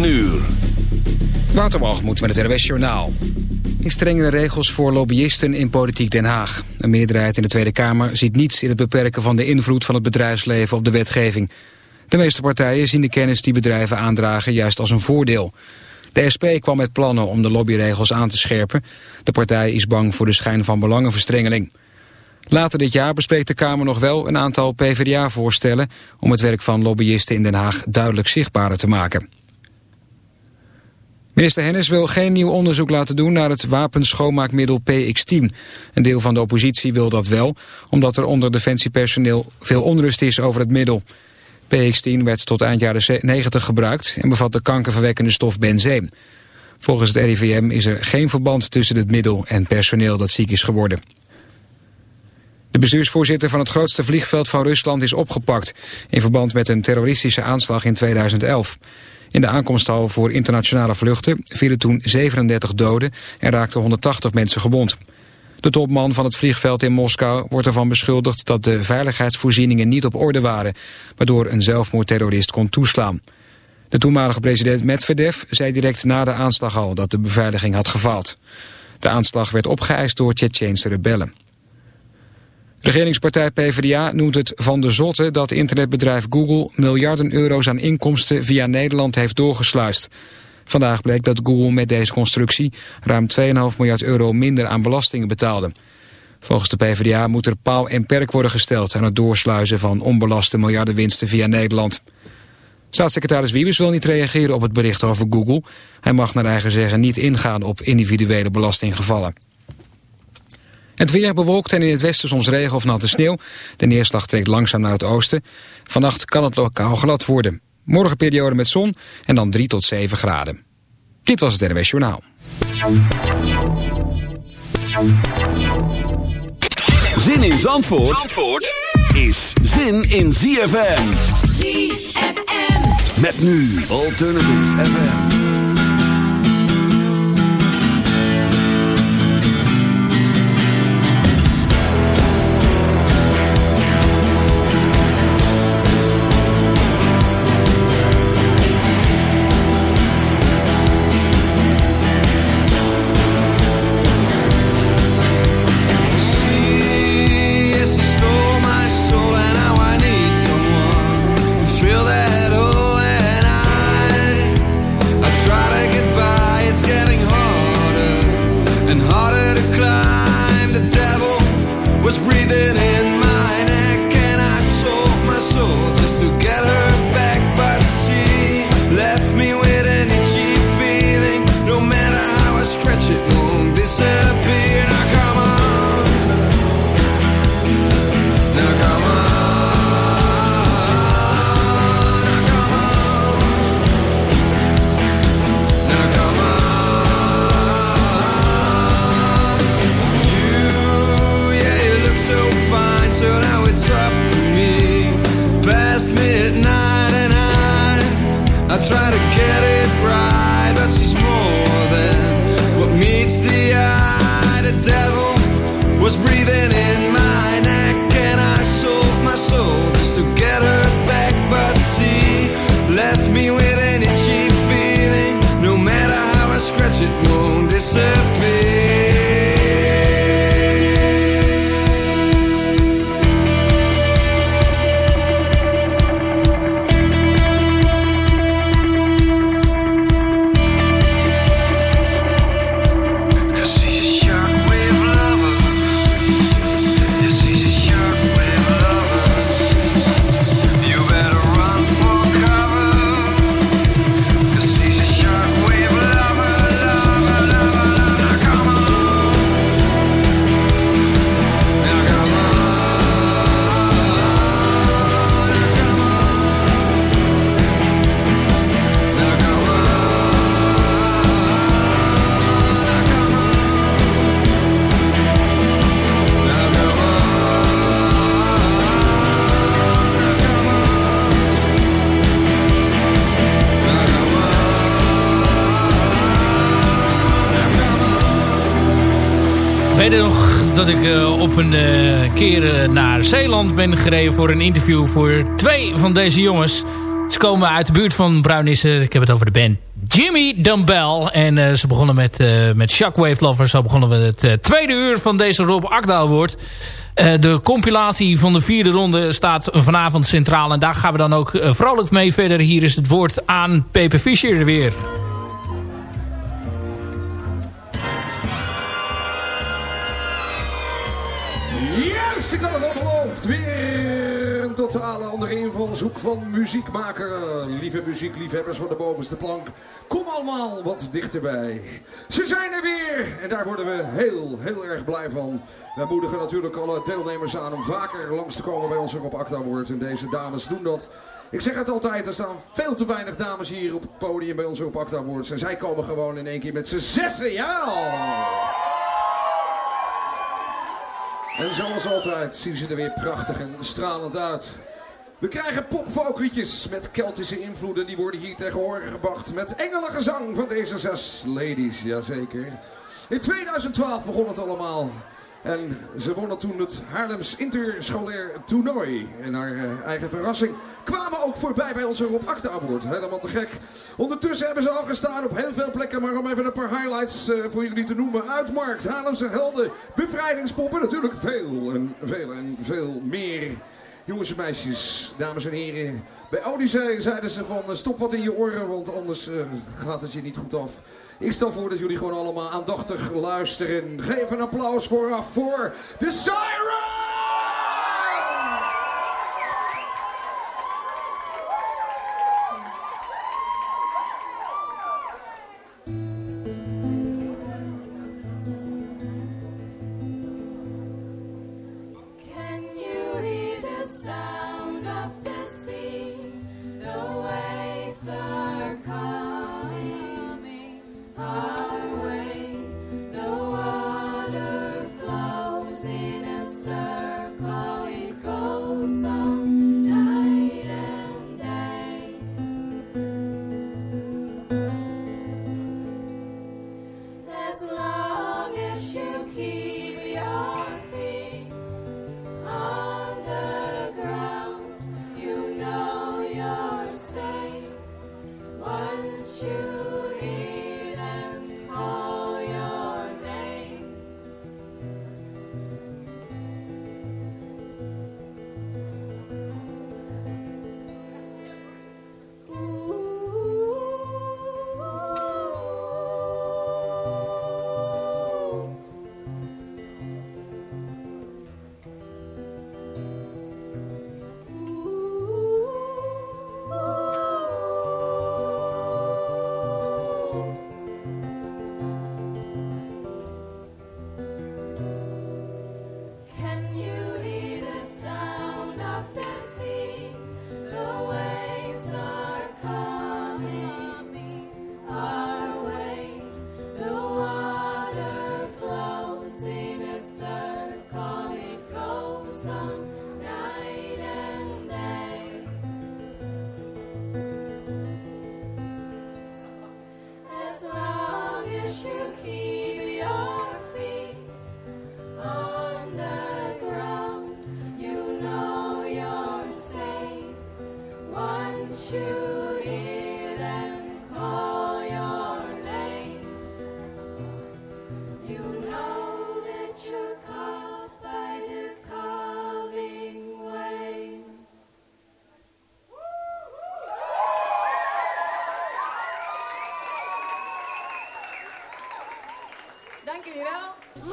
9 uur. Met het RWS Journaal. In strengere regels voor lobbyisten in Politiek Den Haag. Een meerderheid in de Tweede Kamer ziet niets in het beperken van de invloed van het bedrijfsleven op de wetgeving. De meeste partijen zien de kennis die bedrijven aandragen juist als een voordeel. De SP kwam met plannen om de lobbyregels aan te scherpen. De partij is bang voor de schijn van belangenverstrengeling. Later dit jaar bespreekt de Kamer nog wel een aantal PvdA-voorstellen... om het werk van lobbyisten in Den Haag duidelijk zichtbaarder te maken. Minister Hennis wil geen nieuw onderzoek laten doen naar het wapenschoonmaakmiddel PX-10. Een deel van de oppositie wil dat wel, omdat er onder defensiepersoneel veel onrust is over het middel. PX-10 werd tot eind jaren 90 gebruikt en bevat de kankerverwekkende stof benzeen. Volgens het RIVM is er geen verband tussen het middel en personeel dat ziek is geworden. De bestuursvoorzitter van het grootste vliegveld van Rusland is opgepakt... in verband met een terroristische aanslag in 2011. In de aankomsthal voor internationale vluchten vielen toen 37 doden... en raakten 180 mensen gewond. De topman van het vliegveld in Moskou wordt ervan beschuldigd... dat de veiligheidsvoorzieningen niet op orde waren... waardoor een zelfmoordterrorist kon toeslaan. De toenmalige president Medvedev zei direct na de aanslag al... dat de beveiliging had gefaald. De aanslag werd opgeëist door Tsjetsjeense rebellen. Regeringspartij PvdA noemt het van de zotte dat internetbedrijf Google miljarden euro's aan inkomsten via Nederland heeft doorgesluist. Vandaag bleek dat Google met deze constructie ruim 2,5 miljard euro minder aan belastingen betaalde. Volgens de PvdA moet er paal en perk worden gesteld aan het doorsluizen van onbelaste miljardenwinsten via Nederland. Staatssecretaris Wiebes wil niet reageren op het bericht over Google. Hij mag naar eigen zeggen niet ingaan op individuele belastinggevallen. Het weer bewolkt en in het westen soms regen of natte sneeuw. De neerslag trekt langzaam naar het oosten. Vannacht kan het lokaal glad worden. Morgen periode met zon en dan 3 tot 7 graden. Dit was het NWS Journaal. Zin in Zandvoort, Zandvoort is zin in ZFM. ZFM. Met nu Alternative FM. Dat ik uh, op een uh, keer uh, naar Zeeland ben gereden voor een interview voor twee van deze jongens. Ze komen uit de buurt van Bruinissen. Ik heb het over de band Jimmy Dumbbell. En ze begonnen met, met Shockwave Lovers. Zo begonnen we het tweede uur van deze Rob Akda Award. de compilatie van de vierde ronde staat vanavond centraal. En daar gaan we dan ook vrolijk mee verder. Hier is het woord aan Pepe Fischer weer. Van muziekmaker. Lieve muziekliefhebbers van de bovenste plank. Kom allemaal wat dichterbij. Ze zijn er weer! En daar worden we heel, heel erg blij van. Wij moedigen natuurlijk alle deelnemers aan om vaker langs te komen bij ons op Acta. En deze dames doen dat. Ik zeg het altijd, er staan veel te weinig dames hier op het podium bij ons op Acta. En zij komen gewoon in één keer met z'n zessen. Ja! En zoals altijd zien ze er weer prachtig en stralend uit. We krijgen popfolkliedjes met Keltische invloeden. Die worden hier tegenwoordig gebracht met engelengezang van deze zes ladies. Jazeker. In 2012 begon het allemaal. En ze wonnen toen het Haarlems Interscholair Toernooi. En naar uh, eigen verrassing kwamen ook voorbij bij onze Rob Acta Award. Helemaal te gek. Ondertussen hebben ze al gestaan op heel veel plekken. Maar om even een paar highlights uh, voor jullie te noemen. Uitmarkt, Haarlemse helden, bevrijdingspoppen. Natuurlijk veel en veel en veel meer. Jongens en meisjes, dames en heren. Bij Odyssey zeiden ze van uh, stop wat in je oren. Want anders gaat het je niet goed af. Ik stel voor dat jullie gewoon allemaal aandachtig luisteren. Geef een applaus vooraf voor de Siren!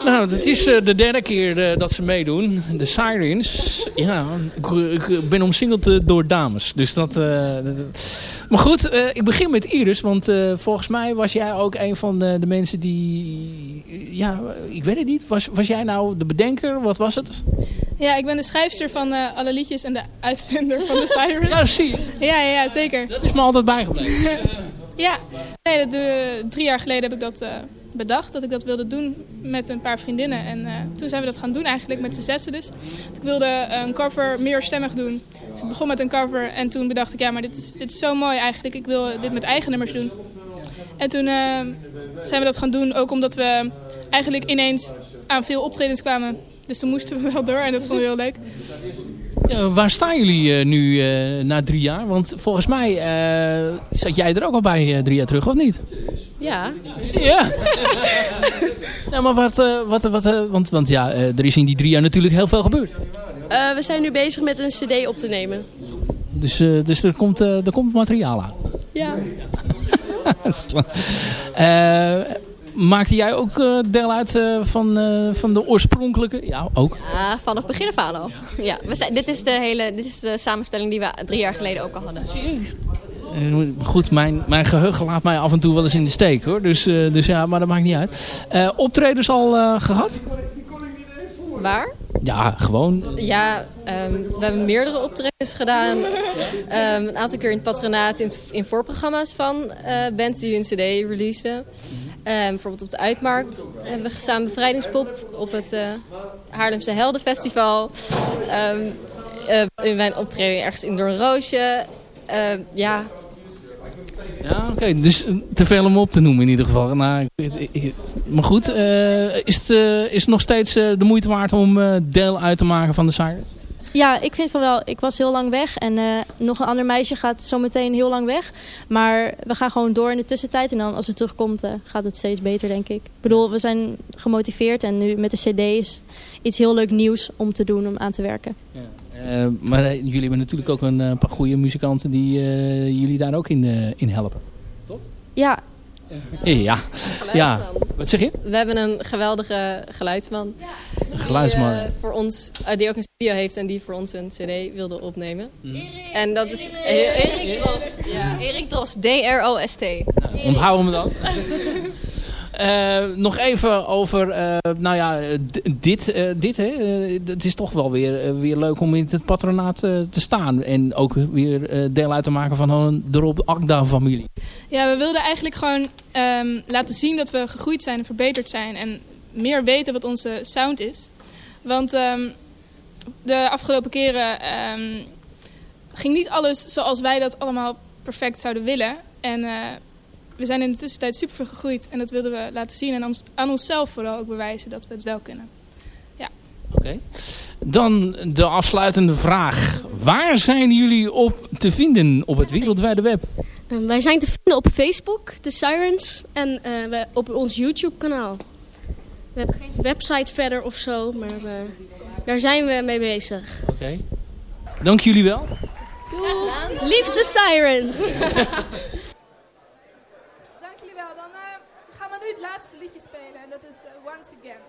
Nou, het is uh, de derde keer uh, dat ze meedoen. De Sirens. Ja, ik, ik ben omsingeld uh, door dames. Dus dat... Maar goed, ik begin met Iris. Want volgens mij was jij ook een van de, mensen die... Ja, ik weet het niet. Was, was jij nou de bedenker? Wat was het? Ja, ik ben de schrijfster van alle liedjes en de uitvinder van de Sirens. ja, zie je. Ja, ja, ja, zeker. Dat is me altijd bijgebleven. ja, nee, dat, drie jaar geleden heb ik dat bedacht dat ik dat wilde doen met een paar vriendinnen. En uh, toen zijn we dat gaan doen eigenlijk, met z'n zessen dus. Ik wilde een cover meer stemmig doen. Dus ik begon met een cover en toen bedacht ik, ja maar dit is, dit is zo mooi eigenlijk. Ik wil dit met eigen nummers doen. En toen uh, zijn we dat gaan doen, ook omdat we eigenlijk ineens aan veel optredens kwamen. Dus toen moesten we wel door en dat vonden we heel leuk. Waar staan jullie nu na drie jaar? Want volgens mij zat jij er ook al bij drie jaar terug, of niet? Ja. Ja. nou, maar wat, wat, wat, want, want ja, er is in die drie jaar natuurlijk heel veel gebeurd. we zijn nu bezig met een cd op te nemen. Dus, dus er, komt, er komt materiaal aan? Ja. Maakte jij ook uh, deel uit uh, van, uh, van de oorspronkelijke? Ja, ook. Ja, vanaf begin af aan al. Ja, we zijn, dit, is de hele, dit is de samenstelling die we drie jaar geleden ook al hadden. Goed, mijn, mijn geheugen laat mij af en toe wel eens in de steek hoor. Dus, dus ja, maar dat maakt niet uit. optredens al gehad? Waar? Ja, gewoon. Ja, um, we hebben meerdere optredens gedaan. Um, een aantal keer in het patronaat in, in voorprogramma's van bands die hun cd releasen. Um, bijvoorbeeld op de Uitmarkt hebben we gestaan bevrijdingspop op het uh, Haarlemse Heldenfestival. Um, uh, in mijn optreden ergens in Door een Roosje. Uh, ja. Ja, oké. Dus te veel om op te noemen in ieder geval. Nou, maar goed, is, het, is nog steeds de moeite waard om deel uit te maken van de Sirens? Ja, ik vind van wel. Ik was heel lang weg. En uh, nog een ander meisje gaat zo meteen heel lang weg. Maar we gaan gewoon door in de tussentijd. En dan als het terugkomt, uh, gaat het steeds beter, denk ik. Ik bedoel, we zijn gemotiveerd. En nu met de cd is iets heel leuk nieuws om te doen, om aan te werken. Ja. Uh, maar jullie hebben natuurlijk ook een paar goede muzikanten die jullie daar ook in, in helpen. Toch? Ja, ja. ja. Wat zeg je? We hebben een geweldige geluidsman. Een geluidsman. Die, uh, voor ons, uh, die ook een studio heeft en die voor ons een cd wilde opnemen. Mm. En dat is Erik Drost. Ja. Erik Drost, D-R-O-S-T. Nou, onthouden we dan. Uh, nog even over, uh, nou ja, dit, uh, dit hè, het is toch wel weer, weer leuk om in het patronaat te staan. En ook weer deel uit te maken van de Rob Akda-familie. Ja, we wilden eigenlijk gewoon um, laten zien dat we gegroeid zijn en verbeterd zijn. En meer weten wat onze sound is. Want um, de afgelopen keren um, ging niet alles zoals wij dat allemaal perfect zouden willen. En we zijn in de tussentijd super veel gegroeid. En dat wilden we laten zien. En aan onszelf vooral ook bewijzen dat we het wel kunnen. Ja. Oké. Dan de afsluitende vraag. Waar zijn jullie op te vinden op het wereldwijde web? Uh, wij zijn te vinden op Facebook, de Sirens. En uh, op ons YouTube kanaal. We hebben geen website verder of zo. Maar we, daar zijn we mee bezig. Oké. Okay. Dank jullie wel. Doei. Liefste Sirens. het laatste liedje spelen en dat is uh, Once Again.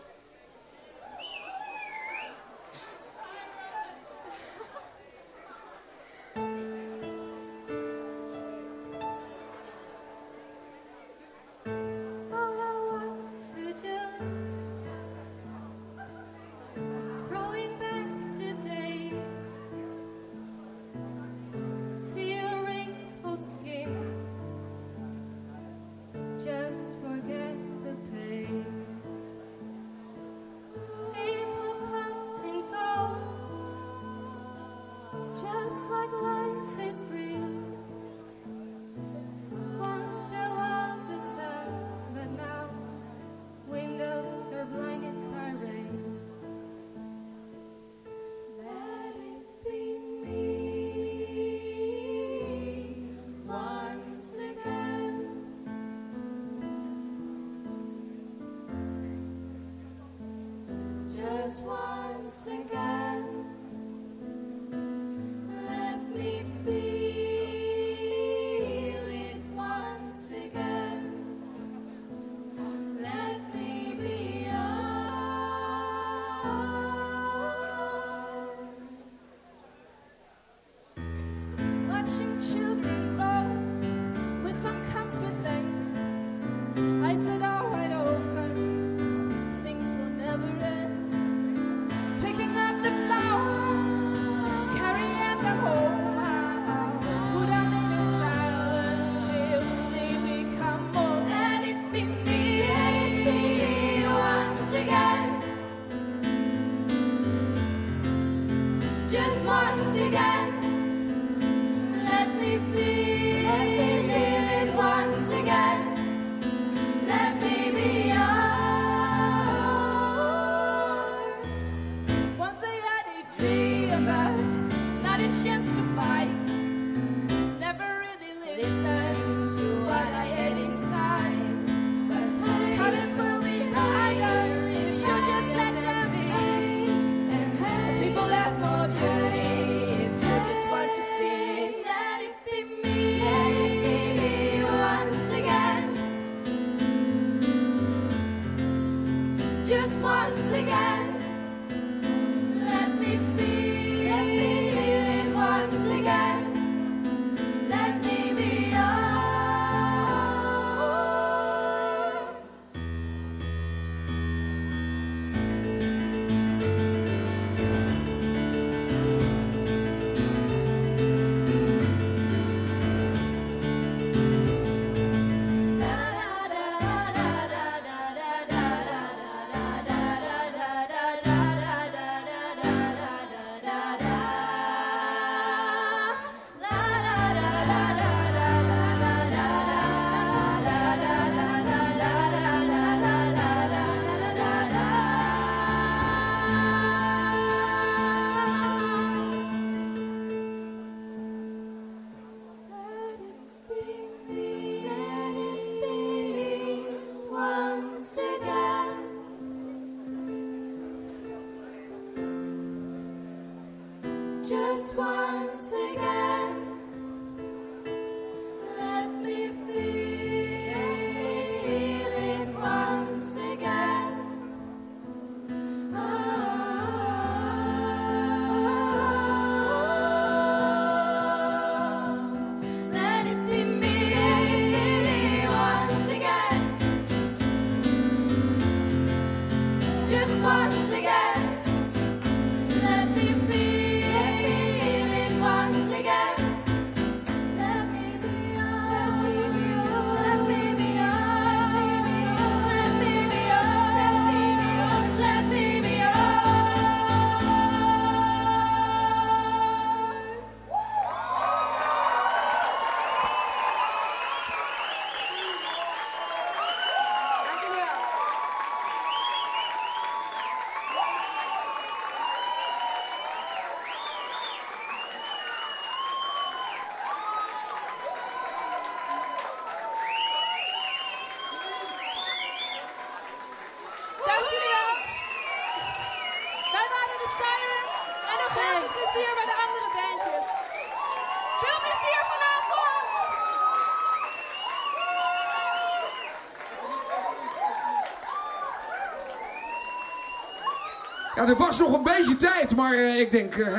Er was nog een beetje tijd, maar eh, ik denk... eh,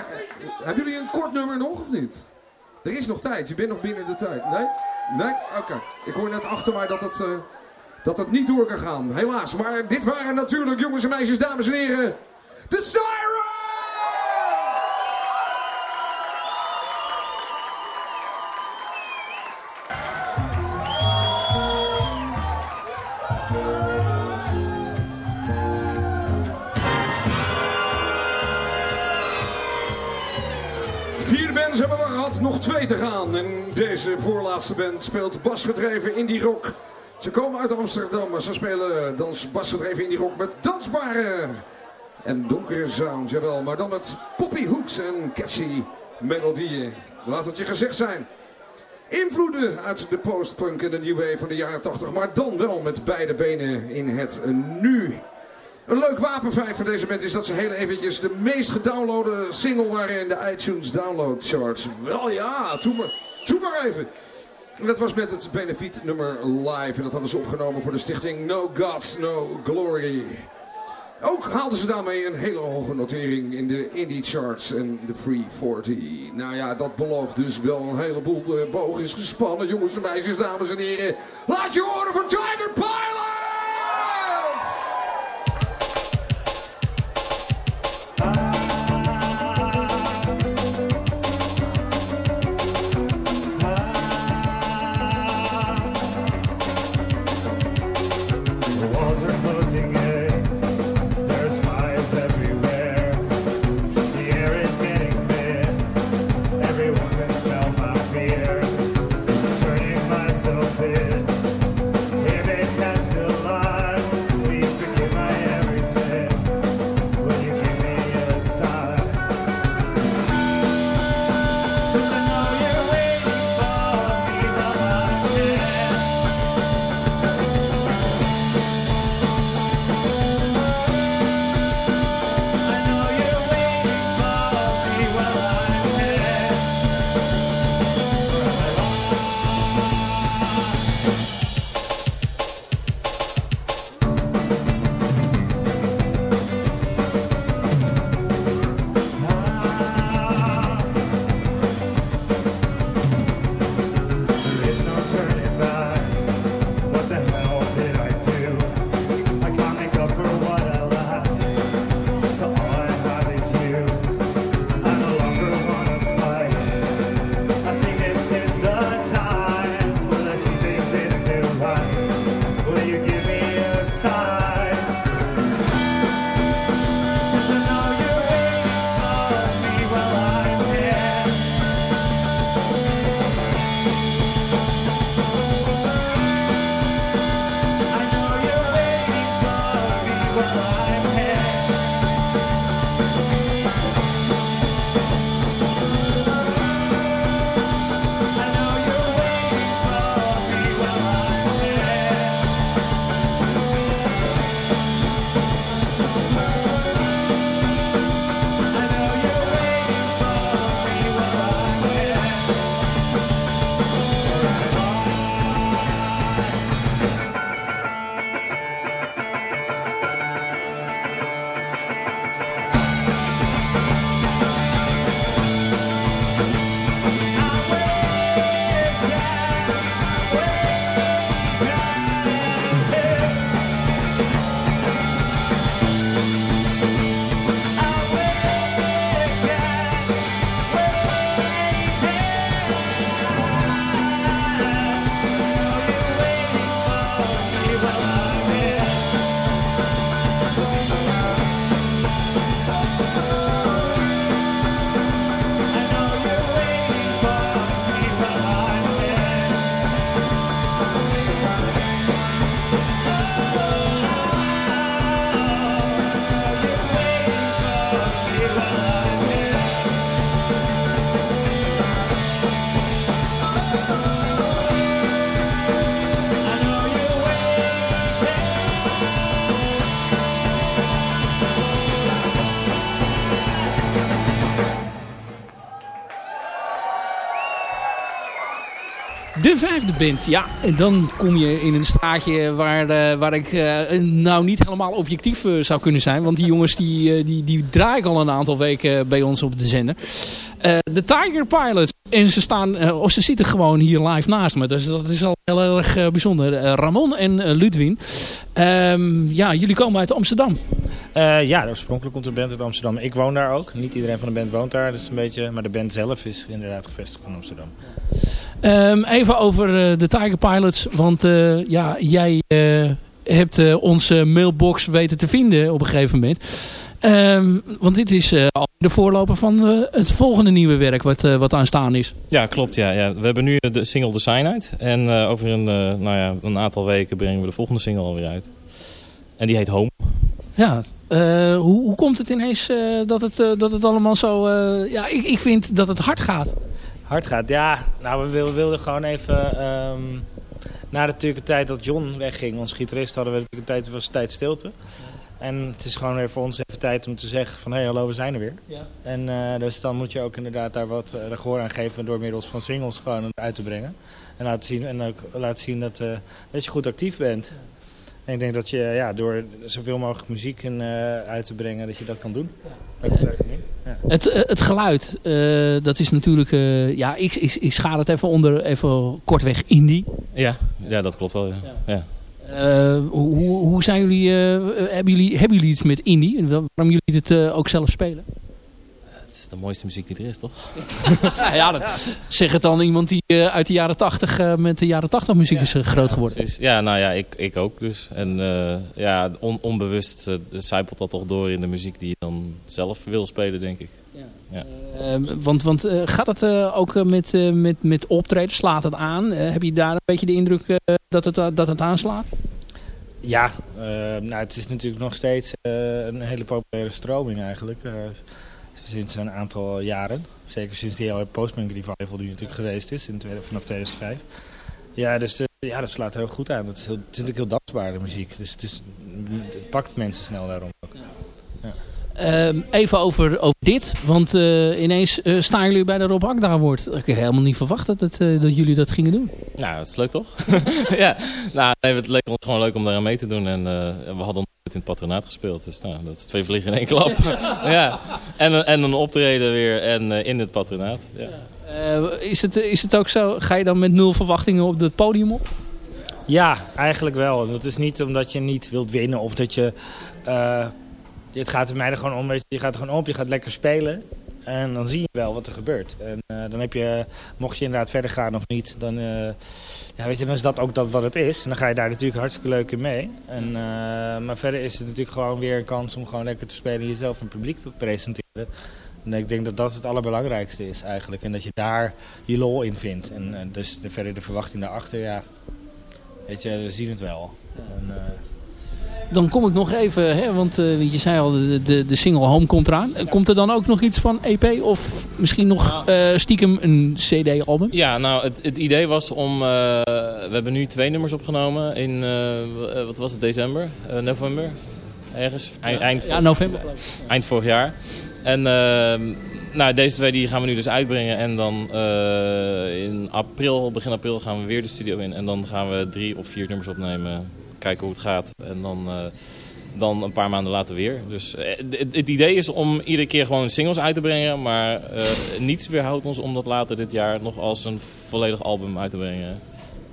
hebben jullie een kort nummer nog of niet? Er is nog tijd, je bent nog binnen de tijd. Nee? Nee? Oké. Ik hoor net achter mij dat het, eh, dat het niet door kan gaan. Helaas. Maar dit waren natuurlijk, jongens en meisjes, dames en heren... De En deze voorlaatste band speelt basgedreven indie rock. Ze komen uit Amsterdam, maar ze spelen dans basgedreven indie rock met dansbare en donkere sound. Jawel, maar dan met poppy hooks en catchy melodieën. Laat het je gezegd zijn. Invloeden uit de postpunk en de new wave van de jaren 80, maar dan wel met beide benen in het nu. Een leuk wapenfeit van deze band is dat ze heel eventjes de meest gedownloade single waren in de iTunes download charts. Wel ja, doe maar, maar even. En dat was met het benefiet nummer live. En dat hadden ze opgenomen voor de stichting No Gods, No Glory. Ook haalden ze daarmee een hele hoge notering in de indie charts en de Free 40. Nou ja, dat belooft dus wel een heleboel. De boog is gespannen, jongens en meisjes, dames en heren. Laat je horen voor Tiger Pilots! Vijfde bent. Ja, en dan kom je in een straatje waar, eh, waar ik eh, nou niet helemaal objectief eh, zou kunnen zijn. Want die jongens die, die, die draaien al een aantal weken bij ons op de zender. De Tiger Pilots. En ze, staan, of ze zitten gewoon hier live naast me. Dus dat is al heel erg bijzonder. Ramon en Ludwin. Ehm, ja, jullie komen uit Amsterdam. Eh, ja, oorspronkelijk komt de band uit Amsterdam. Ik woon daar ook. Niet iedereen van de band woont daar. Dat is een beetje, maar de band zelf is inderdaad gevestigd in Amsterdam. Ehm, even over eh, de Tiger Pilots. Want eh, ja, jij eh, hebt eh, onze mailbox weten te vinden op een gegeven moment. Ehm, want dit is eh, al de voorloper van eh, het volgende nieuwe werk wat, eh, wat aanstaan is. Ja, klopt. Ja, ja. We hebben nu de single Design uit. En eh, over een, eh, nou ja, een aantal weken brengen we de volgende single alweer uit. En die heet Home. Ja, eh, hoe, hoe komt het ineens eh, dat, het, eh, dat het allemaal zo... ja, ik, ik vind dat het hard gaat. Hard gaat, ja. Nou, we wilden, wilden gewoon even... ehm, na natuurlijk de tijd dat John wegging, onze gitarist, hadden we natuurlijk een tijd, was een tijd stilte. En het is gewoon weer voor ons even tijd om te zeggen van... hé, hey, hallo, we zijn er weer. Ja. En dus dan moet je ook inderdaad daar wat gehoor aan geven... door middels van singles gewoon uit te brengen. En laten zien, en ook laten zien dat, dat je goed actief bent. En ik denk dat je ja, door zoveel mogelijk muziek in, eh, uit te brengen... dat je dat kan doen. Ja. Het, eh, het geluid, eh, dat is natuurlijk... eh, ja, ik, ik, ik schaar het even onder, even kortweg indie. Ja, ja dat klopt wel. Ja. Ja. Eh, hoe, hoe zijn jullie, eh, hebben jullie, hebben jullie iets met indie? Waarom jullie dit eh, ook zelf spelen? Het is de mooiste muziek die er is, toch? ja, dat, zeg het dan iemand die eh, uit de jaren tachtig met de jaren tachtig muziek is eh, groot geworden. Precies. Ja, nou ja, ik, ik ook dus. En eh, ja, on- onbewust uh, zijpelt dat toch door in de muziek die je dan zelf wil spelen, denk ik. Ja. Eh, want want eh, gaat het eh, ook eh, met, eh, met, met optreden? Slaat het aan? Eh, heb je daar een beetje de indruk eh, dat, het, eh, dat het aanslaat? Ja, eh, nou, het is natuurlijk nog steeds eh, een hele populaire stroming eigenlijk. Sinds een aantal jaren. Zeker sinds die hele Postman Revival die natuurlijk geweest is in vanaf 2005. Ja, dus eh, ja, dat slaat heel goed aan. Het is, heel, het is natuurlijk heel dansbare muziek. Dus het, is, het pakt mensen snel daarom ook. Ehm, even over, over dit, want eh, ineens eh, staan jullie bij de Rob Akda Award. Ik had helemaal niet verwacht dat, het, eh, dat jullie dat gingen doen. Nou, dat is leuk toch? ja, nou, nee, het leek ons gewoon leuk om daar aan mee te doen. En uh, we hadden nooit in het patronaat gespeeld. Dus nou, dat is twee vliegen in één klap. ja. En, en een optreden weer en uh, in het patronaat. Ja. Uh, is, het, is het ook zo, ga je dan met nul verwachtingen op het podium op? Ja, eigenlijk wel. Dat is niet omdat je niet wilt winnen of dat je... Het gaat er mij er gewoon om, je, gaat er gewoon op, je gaat lekker spelen. En dan zie je wel wat er gebeurt. En uh, dan heb je, mocht je inderdaad verder gaan of niet, dan, uh, ja, weet je, dan is dat ook dat wat het is. En dan ga je daar natuurlijk hartstikke leuk in mee. En, uh, maar verder is het natuurlijk gewoon weer een kans om gewoon lekker te spelen en jezelf een publiek te presenteren. En ik denk dat dat het allerbelangrijkste is eigenlijk. En dat je daar je lol in vindt. En, en dus de, verder de verwachting daarachter, ja, weet je, we zien het wel. En, dan kom ik nog even, hè, want uh, je zei al, de, de, de single Home komt eraan. Komt er dan ook nog iets van EP of misschien nog uh, stiekem een CD-album? Ja, nou, het, het, idee was om... Uh, we hebben nu twee nummers opgenomen in, wat was het, december, november? Ergens, eind, eind, ja, november. eind vorig jaar. En ehm, nou, deze twee die gaan we nu dus uitbrengen. En dan in april, begin april gaan we weer de studio in. En dan gaan we drie of vier nummers opnemen kijken hoe het gaat. En dan, uh, dan een paar maanden later weer. Dus uh, het, het, idee is om iedere keer gewoon singles uit te brengen. Maar uh, niets weerhoudt ons om dat later dit jaar nog als een volledig album uit te brengen.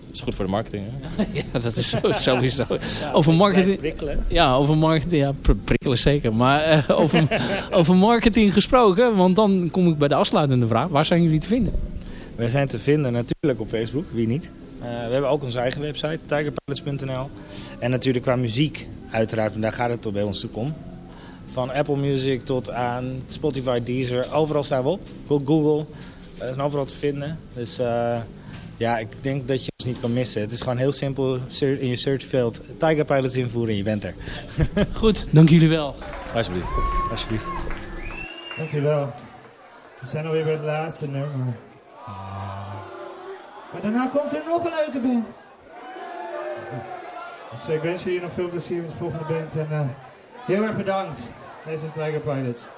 Dat is goed voor de marketing. Hè? ja, dat is sowieso. Ja, over marketing. Prikkelen. Ja, over marketing. Ja, pr prikkelen zeker. Maar over, over marketing gesproken. Want dan kom ik bij de afsluitende vraag. Waar zijn jullie te vinden? Wij zijn te vinden natuurlijk op Facebook. Wie niet? Uh, we hebben ook onze eigen website, tigerpilots.nl. En natuurlijk qua muziek, uiteraard, en daar gaat het toch bij ons toe om. Van Apple Music tot aan Spotify, Deezer, overal staan we op. Google, we zijn overal te vinden. Dus uh, ja, ik denk dat je ons niet kan missen. Het is gewoon heel simpel, in je searchveld Tiger Pilots invoeren en je bent er. Goed, dank jullie wel. Alsjeblieft. Alsjeblieft. Dankjewel. We zijn alweer bij het laatste nummer. Maar daarna komt er nog een leuke band. Dus ik wens jullie nog veel plezier met de volgende band. En uh, heel erg bedankt. Zijn Tiger Pilots.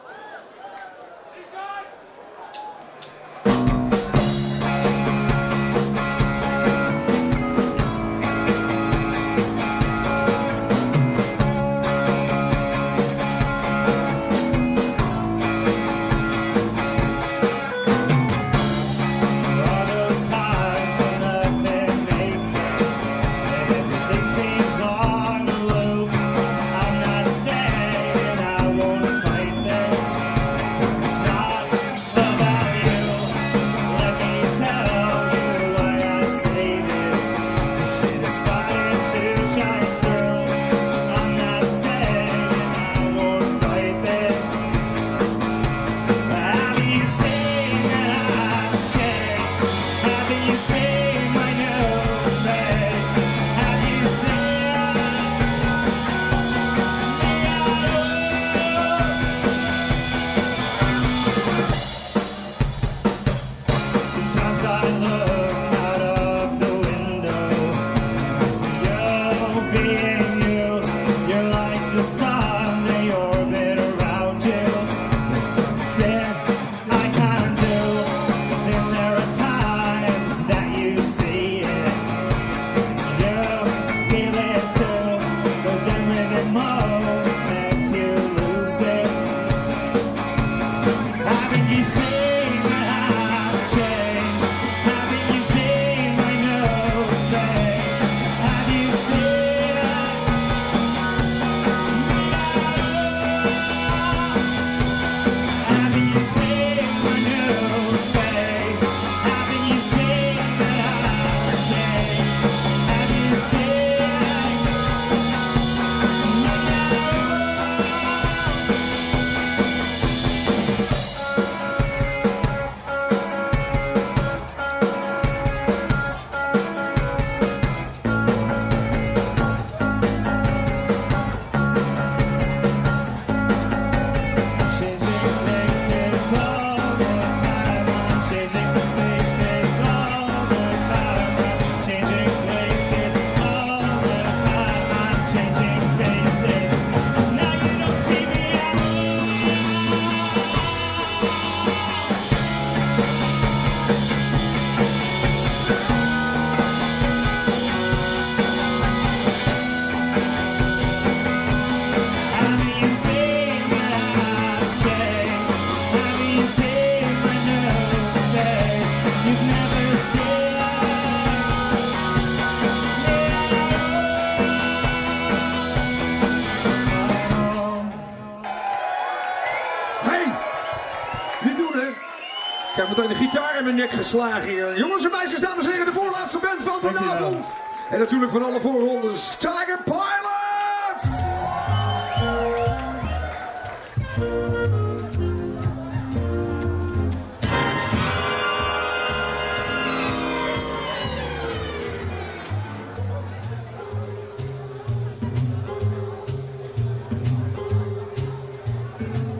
Geslagen hier. Jongens en meisjes, dames en heren, de voorlaatste band van vanavond. En natuurlijk van alle voorrondes, Tiger Pilots!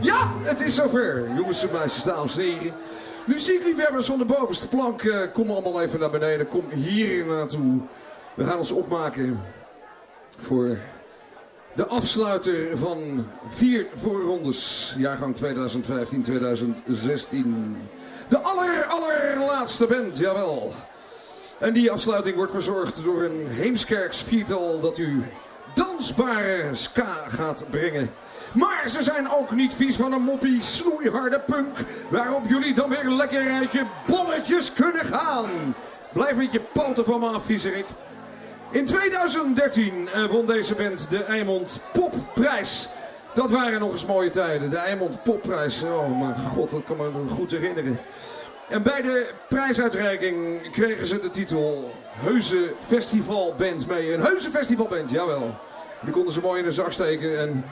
Ja, het is zover. Jongens en meisjes, dames en heren. Muziekliefhebbers van de bovenste plank, eh, kom allemaal even naar beneden. Kom hier naartoe. We gaan ons opmaken voor de afsluiter van vier voorrondes. Jaargang 2015-2016. De aller, allerlaatste band, jawel. En die afsluiting wordt verzorgd door een Heemskerks viertal dat u dansbare ska gaat brengen. Maar ze zijn ook niet vies van een moppie snoeiharde punk. Waarop jullie dan weer lekker een rijtje bolletjes kunnen gaan. Blijf met je poten van me af, viezerik. In 2013 eh, won deze band de Eimond Popprijs. Dat waren nog eens mooie tijden. De Eimond Popprijs. Oh mijn god, dat kan me goed herinneren. En bij de prijsuitreiking kregen ze de titel Heuze Festivalband mee. Een Heuze Festivalband, jawel. Die konden ze mooi in de zak steken. En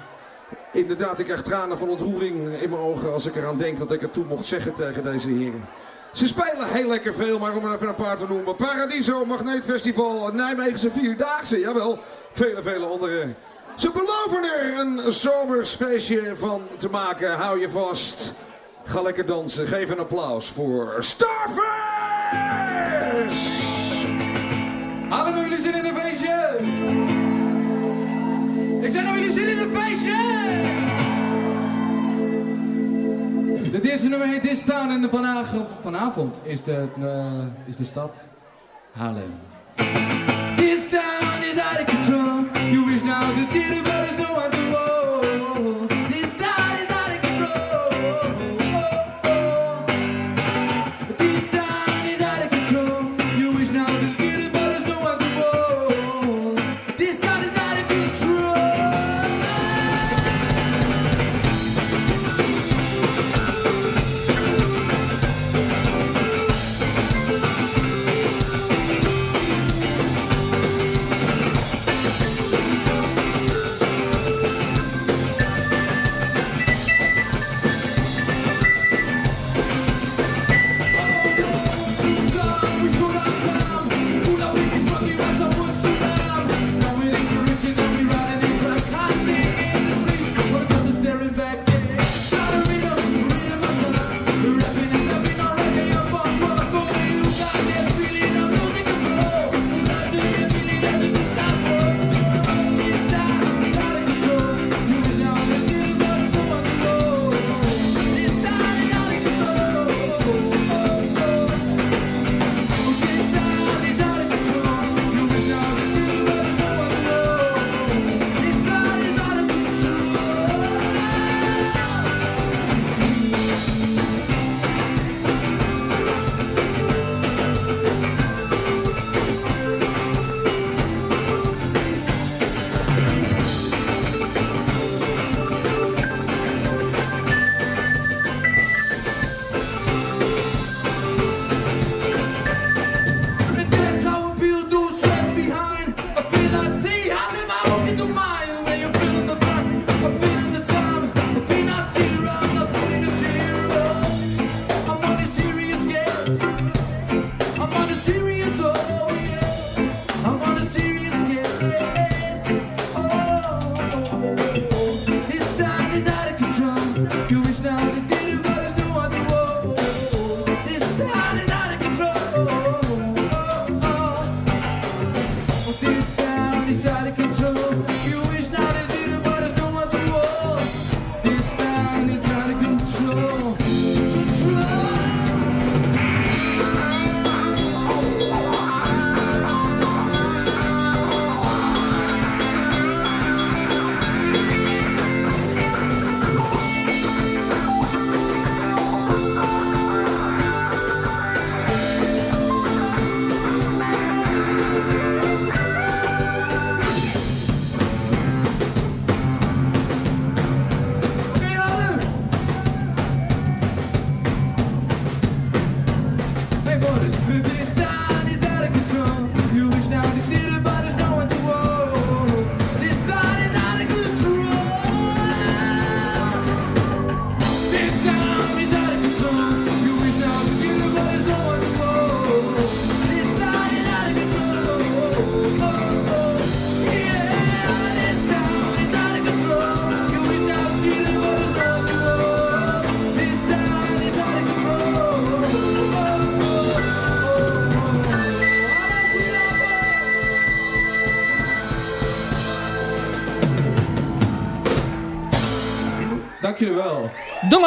inderdaad, ik krijg tranen van ontroering in mijn ogen als ik eraan denk dat ik het toe mocht zeggen tegen deze heren. Ze spelen heel lekker veel, maar om er even een paar te noemen. Paradiso, Magneetfestival, Nijmegense Vierdaagse, jawel. Vele, vele andere. Ze beloven er een zomers feestje van te maken. Hou je vast. Ga lekker dansen. Geef een applaus voor Starfish! Hadden jullie zin in een feestje? Ik zeg, hebben jullie zin in een feestje? Het eerste nummer heet Dit staan en vanavond, vanavond is, de, eh, is de stad Haarlem. This town is out of control. You wish now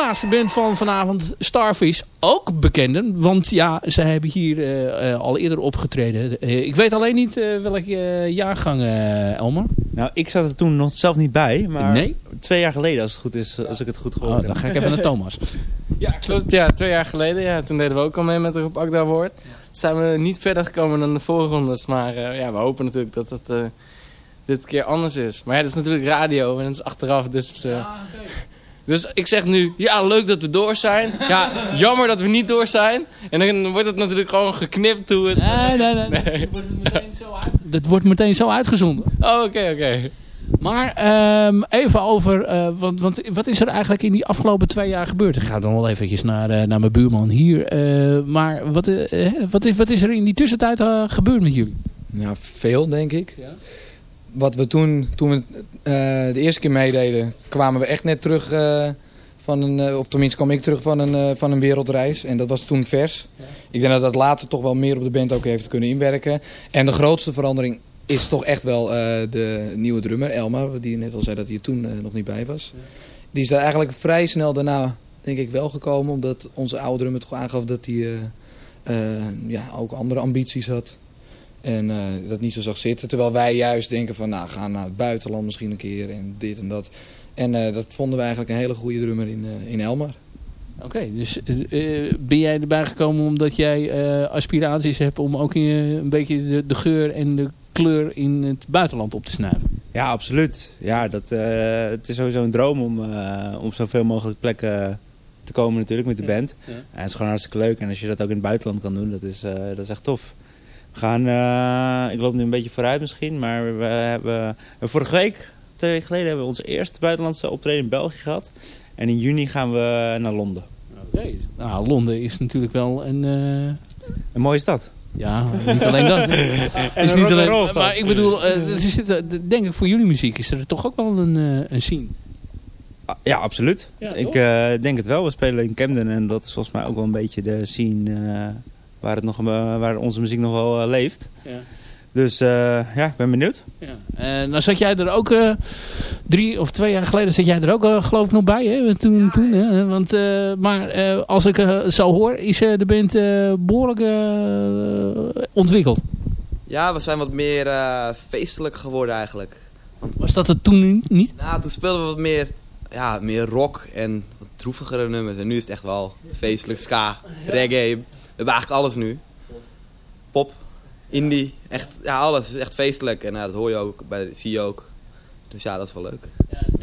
laatste band van vanavond, Starfish, ook bekenden. Want ja, ze hebben hier eh, eh, al eerder opgetreden. Eh, ik weet alleen niet eh, welke jaargang, eh, Elmer. Nou, ik zat er toen nog zelf niet bij, maar Nee? twee jaar geleden als het goed is, als ik het goed gehoord Oh, heb. dan ga ik even naar Thomas. Ja, klopt. Ja, twee jaar geleden. Ja, toen deden we ook al mee met de groep Akda Award. Zijn we niet verder gekomen dan de voorrondes. Maar eh, ja, we hopen natuurlijk dat dat eh, dit keer anders is. Maar ja, dat is natuurlijk radio en dat is achteraf. Dus, eh, dus ik zeg nu, ja, leuk dat we door zijn. Ja, jammer dat we niet door zijn. En dan wordt het natuurlijk gewoon geknipt hoe het... Nee, nee, nee. nee. Dat wordt meteen zo uitgezonden. Oh, oké, oké. Maar ehm, even over, eh, want, want wat is er eigenlijk in die afgelopen twee jaar gebeurd? Ik ga dan wel eventjes naar, eh, naar mijn buurman hier. Eh, maar wat, wat, is, wat is er in die tussentijd gebeurd met jullie? Ja, veel denk ik. Wat we toen, toen we eh, de eerste keer meededen, kwamen we echt net terug eh, van een, eh, of tenminste kwam ik terug van een, van een wereldreis. En dat was toen vers. Ik denk dat dat later toch wel meer op de band ook heeft kunnen inwerken. En de grootste verandering is toch echt wel de nieuwe drummer, Elmar, die net al zei dat hij toen nog niet bij was. Die is daar eigenlijk vrij snel daarna, denk ik, wel gekomen. Omdat onze oude drummer toch aangaf dat hij ja, ook andere ambities had. En eh, dat niet zo zag zitten. Terwijl wij juist denken van, nou, gaan naar het buitenland misschien een keer en dit en dat. En eh, dat vonden we eigenlijk een hele goede drummer in, eh, in Elmar. Oké, dus ben jij erbij gekomen omdat jij eh, aspiraties hebt om ook een beetje de, de geur en de kleur in het buitenland op te snuiven? Ja, absoluut. Ja, dat, eh, het is sowieso een droom om, eh om zoveel mogelijk plekken te komen natuurlijk met de band. Ja. En het is gewoon hartstikke leuk. En als je dat ook in het buitenland kan doen, dat is, eh, dat is echt tof. We gaan, eh, ik loop nu een beetje vooruit misschien, maar we hebben eh, vorige week, twee weken geleden, hebben we onze eerste buitenlandse optreden in België gehad. En in juni gaan we naar Londen. Oké, nou Londen is natuurlijk wel een... eh, Een mooie stad. Ja, niet alleen dat. En is niet alleen, maar ik bedoel, zit, denk ik voor jullie muziek is er toch ook wel een, een scene. Ah, Ja, absoluut. Ja, ik denk het wel. We spelen in Camden en dat is volgens mij ook wel een beetje de scene waar, het nog, eh, waar onze muziek nog wel eh, leeft. Ja. Dus eh, ja, ik ben benieuwd. Ja. En nou zat jij er ook eh, drie of twee jaar geleden zat jij er ook geloof ik nog bij, hè? Toen, toen, hè? Want, eh, maar eh, als ik zo hoor, is de band eh, behoorlijk eh, ontwikkeld. Ja, we zijn wat meer eh, feestelijk geworden eigenlijk. Was dat het toen niet? Nou, toen speelden we wat meer, ja, meer rock en wat droevigere nummers. En nu is het echt wel feestelijk, ska, reggae. We hebben eigenlijk alles nu. Pop, indie, echt, ja alles. Is echt feestelijk. En ja, dat hoor je ook, bij, zie je ook. Dus ja, dat is wel leuk.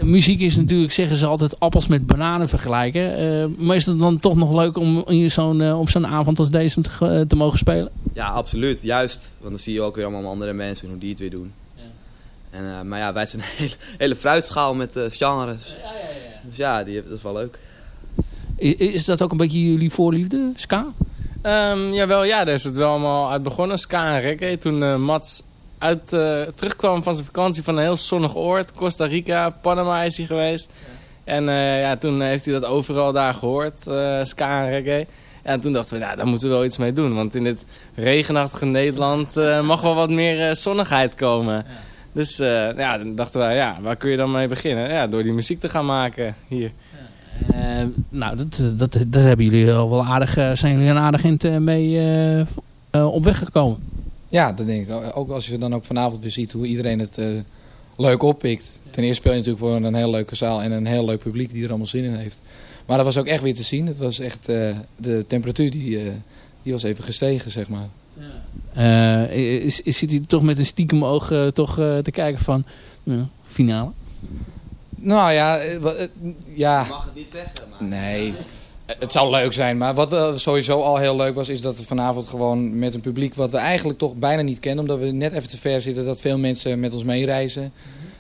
Muziek is natuurlijk, zeggen ze altijd, appels met bananen vergelijken. Eh, maar is het dan toch nog leuk om zo'n, eh, op zo'n avond als deze te, ge- te mogen spelen? Ja, absoluut. Juist. Want dan zie je ook weer allemaal andere mensen hoe die het weer doen. En, eh, maar ja, wij zijn een hele, hele fruitschaal met genres. Dus ja, die, dat is wel leuk. I- Is dat ook een beetje jullie voorliefde, ska? Ehm, jawel, ja, daar is het wel allemaal uit begonnen. Ska en reggae. Toen eh, Mats uit, eh, terugkwam van zijn vakantie van een heel zonnig oord. Costa Rica, Panama is hij geweest. En eh, ja, toen heeft hij dat overal daar gehoord. eh, ska en reggae. En toen dachten we, nou, daar moeten we wel iets mee doen. Want in dit regenachtige Nederland mag wel wat meer zonnigheid komen. Dus ja, dan dachten wij, ja, waar kun je dan mee beginnen? Ja, door die muziek te gaan maken hier. Eh, nou, dat, dat, daar hebben jullie al wel aardig, eh, zijn jullie een aardig eind eh, mee eh, eh, op weg gekomen. Ja, dat denk ik. Ook als je dan ook vanavond weer ziet hoe iedereen het eh, leuk oppikt. Ten eerste speel je natuurlijk voor een hele leuke zaal en een heel leuk publiek die er allemaal zin in heeft. Maar dat was ook echt weer te zien. Het was echt, eh, de temperatuur die, eh, die was even gestegen, zeg maar. Eh, is, is, zit hij toch met een stiekem oog eh, toch, eh, te kijken van ja, finale? Nou ja, eh, eh, ja. mag het niet zeggen, maar... Nee, Eh, het zou leuk zijn. Maar wat sowieso al heel leuk was, is dat we vanavond gewoon met een publiek wat we eigenlijk toch bijna niet kennen, omdat we net even te ver zitten, dat veel mensen met ons meereizen.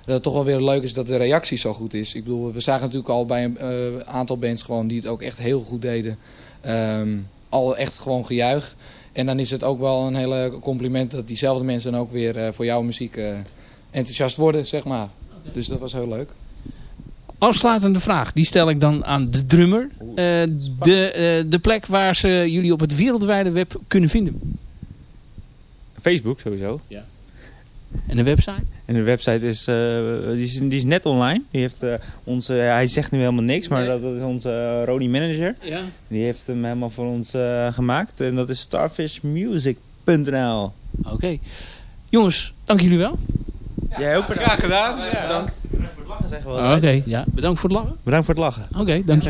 Dat het toch wel weer leuk is dat de reactie zo goed is. Ik bedoel, we zagen natuurlijk al bij een aantal bands gewoon die het ook echt heel goed deden. Ehm, al echt gewoon gejuich. En dan is het ook wel een hele compliment dat diezelfde mensen dan ook weer voor jouw muziek enthousiast worden, zeg maar. Dus dat was heel leuk. Afsluitende vraag, die stel ik dan aan de drummer. Eh, de, eh, de plek waar ze jullie op het wereldwijde web kunnen vinden. Facebook sowieso. Ja. En de website? En de website is, eh, die is, die is net online. Die heeft, eh, onze, hij zegt nu helemaal niks, maar dat, dat is onze uh, Rony manager. Ja. Die heeft hem helemaal voor ons eh, gemaakt. En dat is starfishmusic.nl. Oké. Jongens, dank jullie wel. Jij ook bedankt. Graag gedaan. Ja, bedankt. Bedankt voor het lachen zeggen we Oké, altijd. ja. Bedankt voor het lachen. Bedankt voor het lachen. Oké, dank je.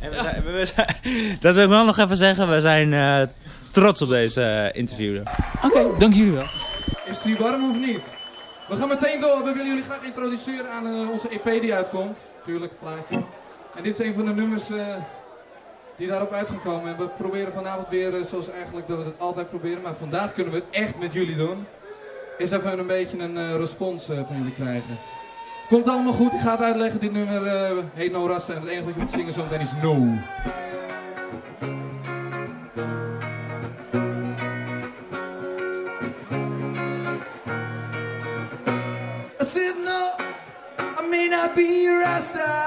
En we zijn, we zijn- dat wil ik wel nog even zeggen. We zijn eh, trots op deze eh, interview. Oké, dank jullie wel. Is die warm of niet? We gaan meteen door. We willen jullie graag introduceren aan eh, onze EP die uitkomt. Tuurlijk, plaatje. En dit is een van de nummers eh, die daarop uit gaan komen. En we proberen vanavond weer, zoals eigenlijk dat we het altijd proberen. Maar vandaag kunnen we het echt met jullie doen. Is even een beetje een eh, respons van jullie krijgen. Komt allemaal goed, ik ga het uitleggen. Dit nummer eh, heet No Rasta en het enige wat je moet zingen zometeen is No. I said no, I may not be a Rasta,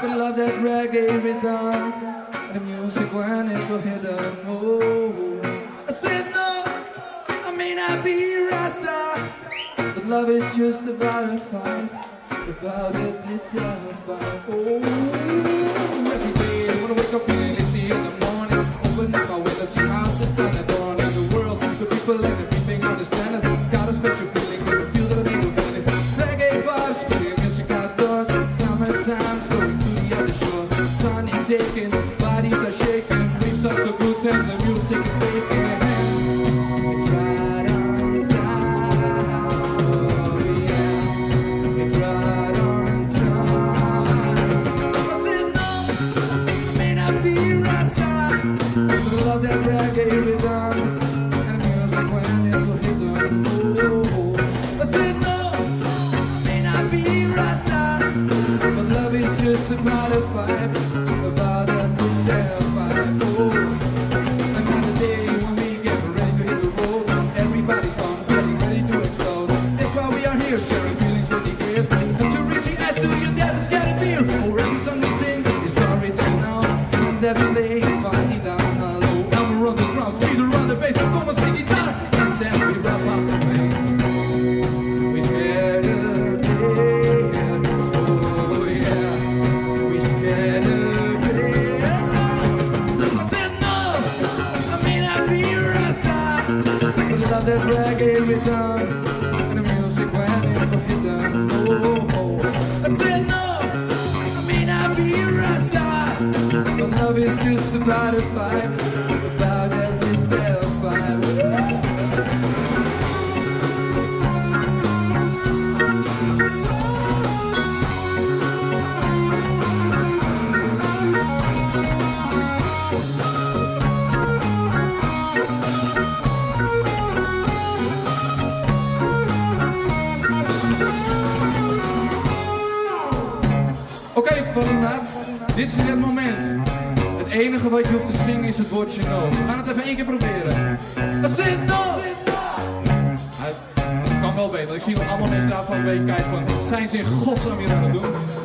but I love that reggae rhythm and the music when it go hidden. Oh, I said no, I may not be a Rasta, but love is just a fight, about it this fight. Oh, every day I wanna wake up feeling lazy in the morning, open up my window, see how's the sun adorning the world, the people and the people on this planet. Got a special feeling, got a feel that I need to Reggae vibes, playing music outdoors. Summertime's going to the other shores. Sun is aching, bodies are shaking. Waves are so good and the music We gaan het even één keer proberen. I said no! Het kan wel beter. Ik zie nog allemaal mensen daar van week kijken van, zijn ze in godsnaam hier aan het doen?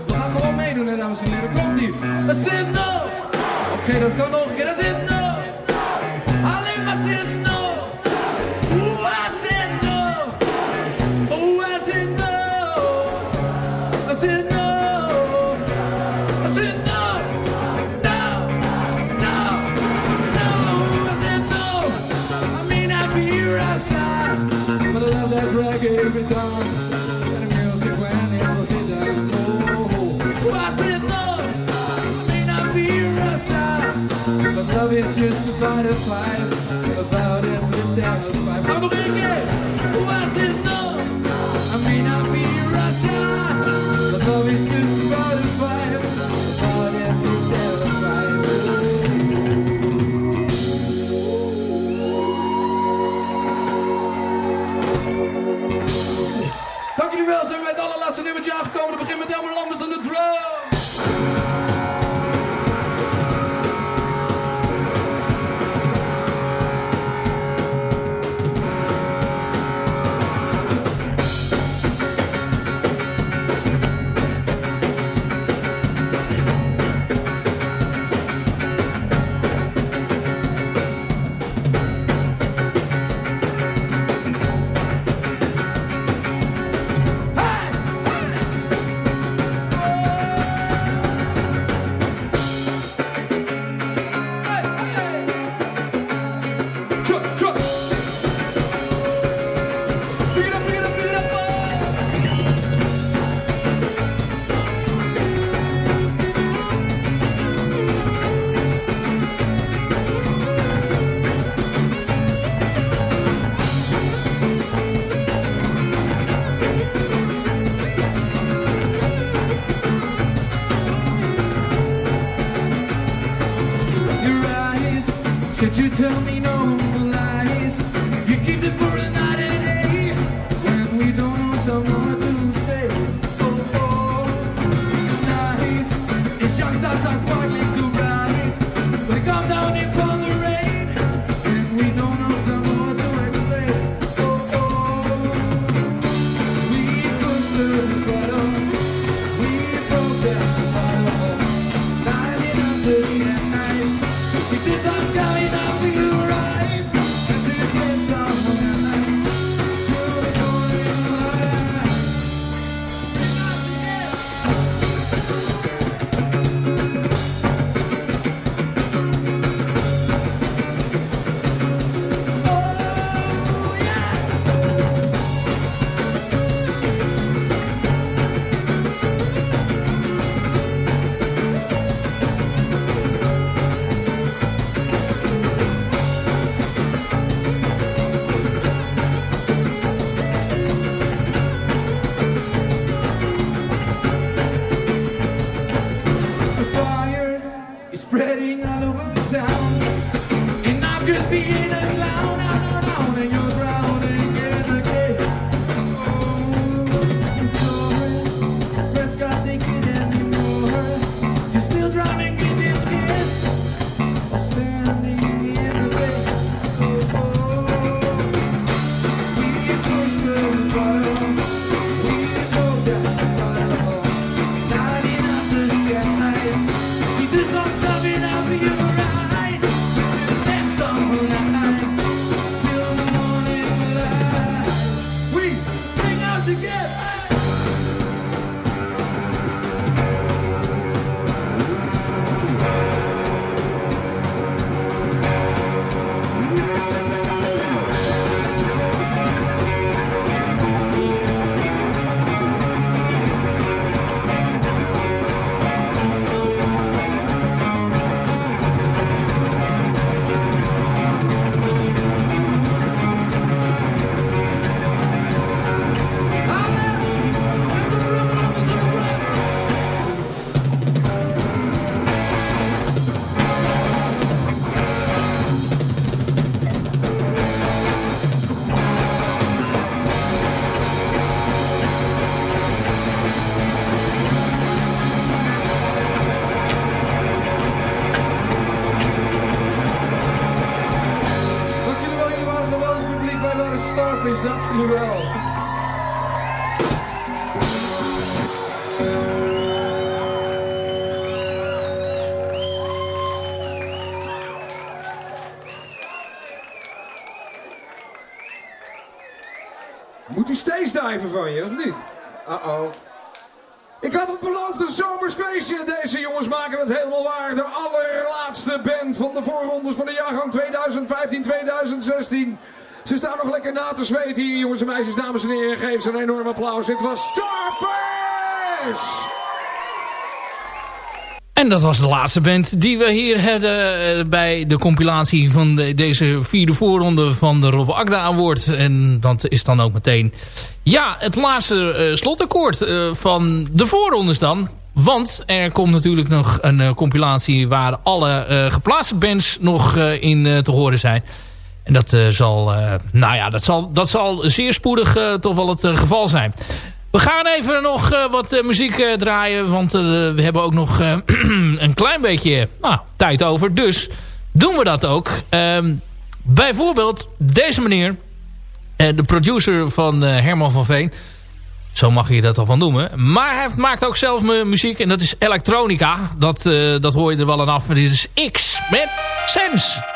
We gaan gewoon meedoen, hè, dames en heren. Komt ie. I said no! Oké, dat kan nog fly. Said you tell me no lies. You keep it for a night. laten zweten hier, jongens en meisjes, dames en heren. Geef ze een enorm applaus. Dit was Starfish! En dat was de laatste band die we hier hadden eh, bij de compilatie van deze vierde voorronde van de Rob Akda Award. En dat is dan ook meteen ja, het laatste eh, slotakkoord eh, van de voorrondes dan. Want er komt natuurlijk nog een compilatie waar alle geplaatste bands nog in te horen zijn. En dat, eh, zal, eh, nou ja, dat, zal, dat zal zeer spoedig eh, toch wel het geval zijn. We gaan even nog wat muziek draaien. Want we hebben ook nog een klein beetje nou, tijd over. Dus doen we dat ook. Ehm, bijvoorbeeld deze meneer. de producer van Herman van Veen. Zo mag je dat al van noemen. Maar hij maakt ook zelf muziek. En dat is elektronica. Dat, dat hoor je er wel aan af. Dit is X met Sense.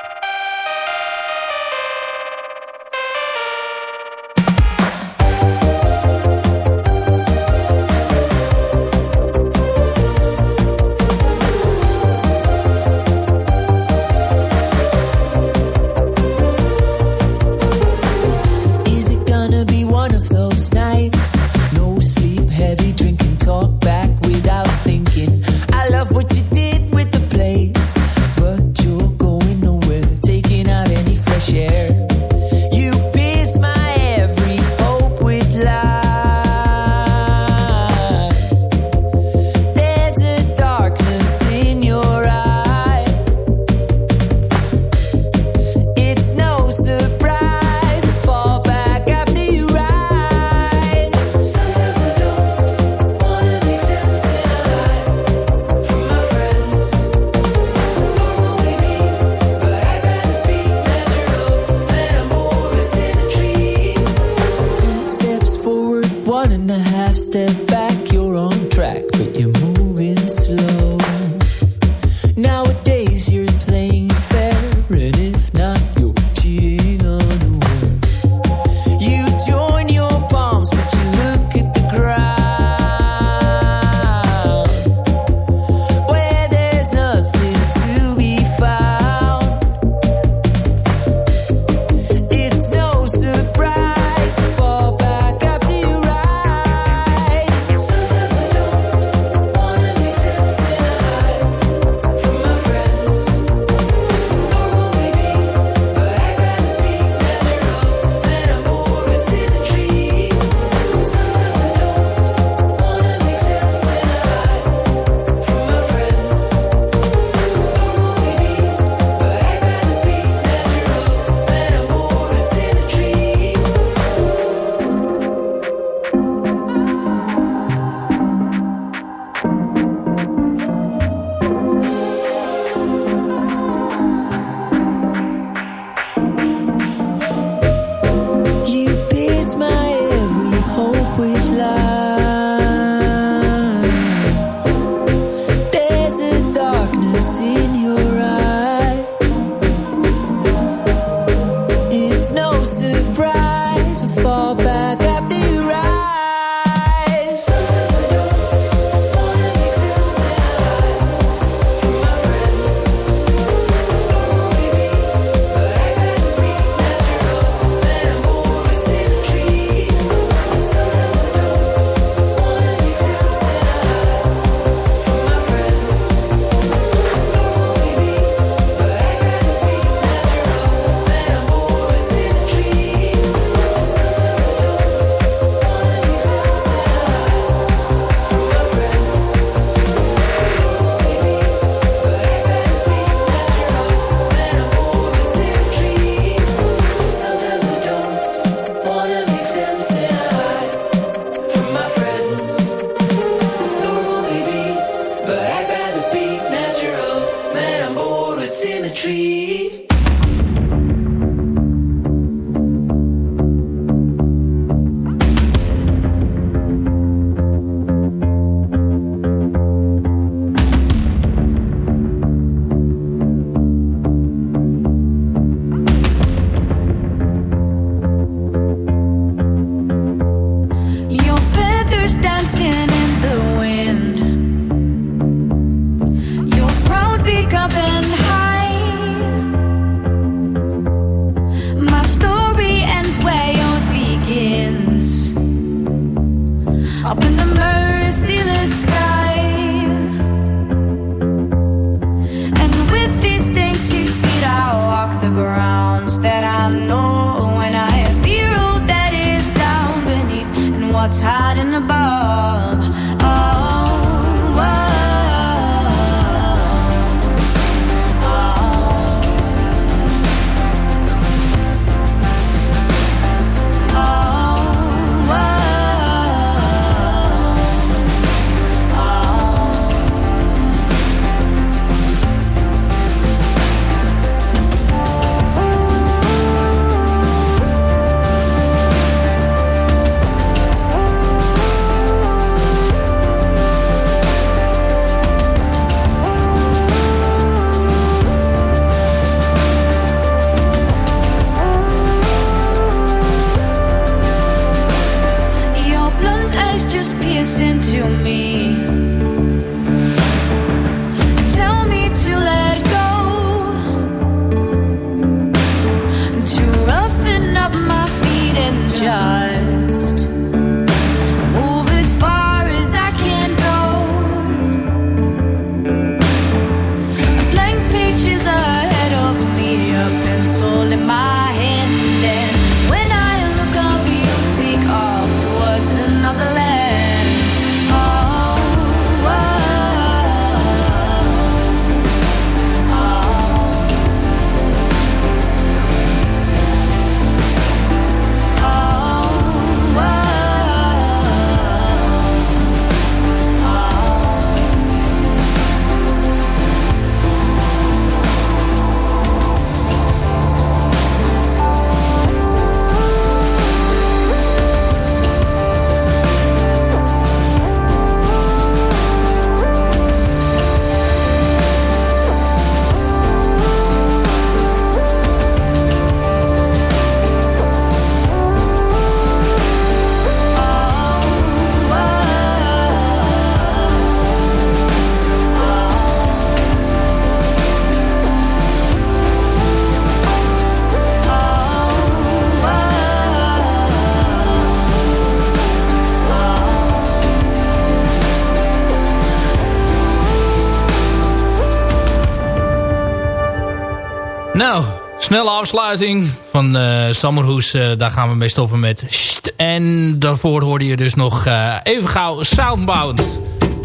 Nou, snelle afsluiting van eh, uh, Summerhoes. Eh, daar gaan we mee stoppen met Sst. En daarvoor hoorde je dus nog uh, even gauw Soundbound.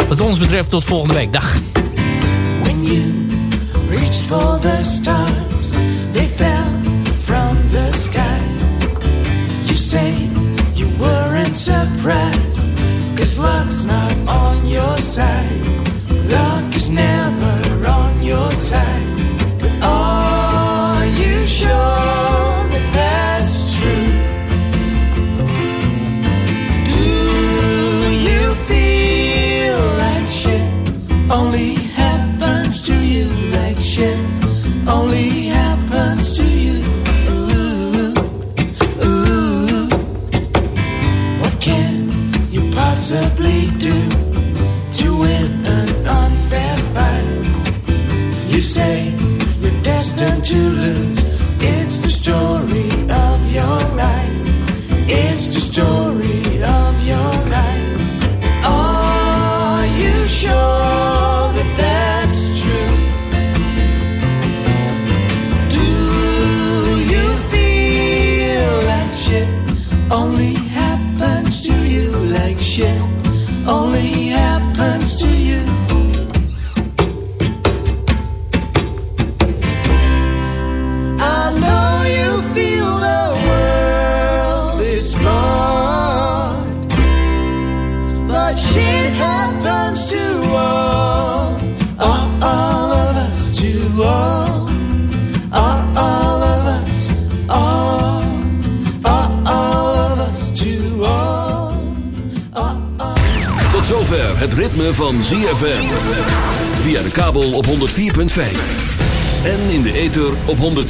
Wat ons betreft tot volgende week. Dag. When you reach for the stars.